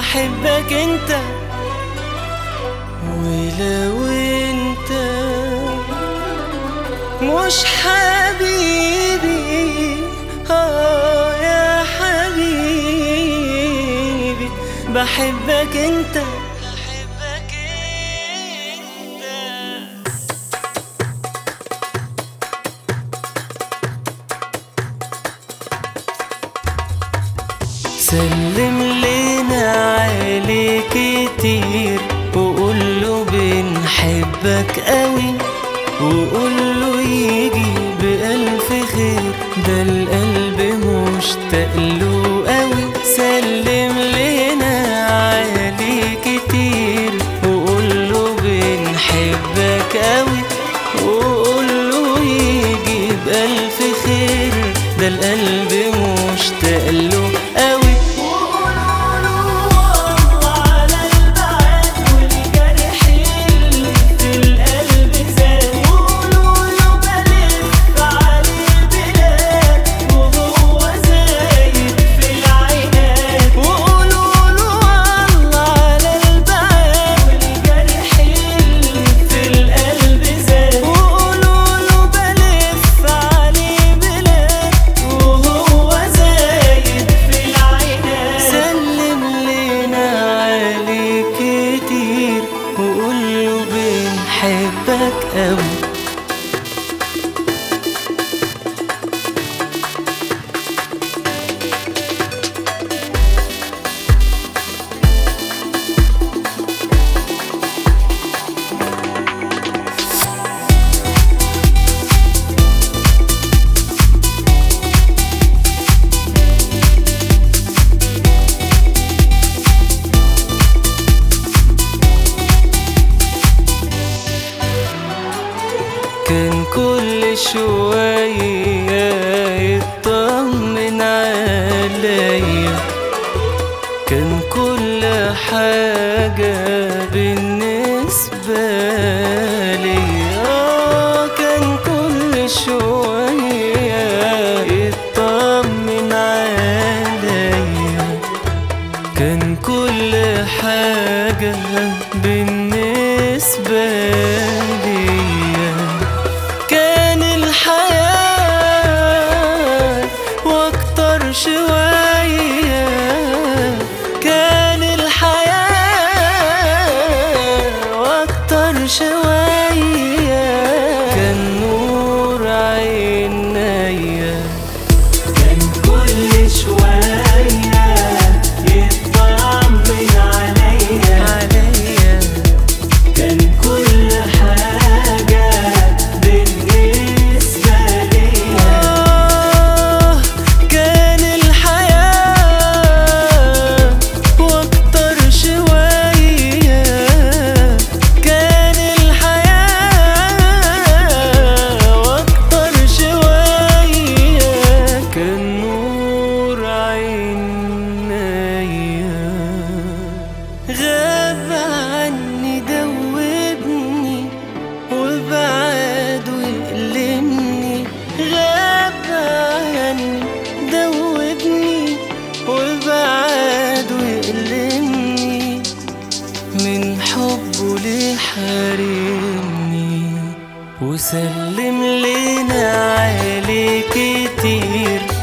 بحبك أنت. ولو أنت مش حبيبي. آه يا حبيبي. بحبك أنت. سلم لي بحبك قوي له يجي بألف خير. ده القلب مشتاق له. شوية يطمن عليا كان كل حاجة بالنسبة حرمني. وسلم لنا عليك كتير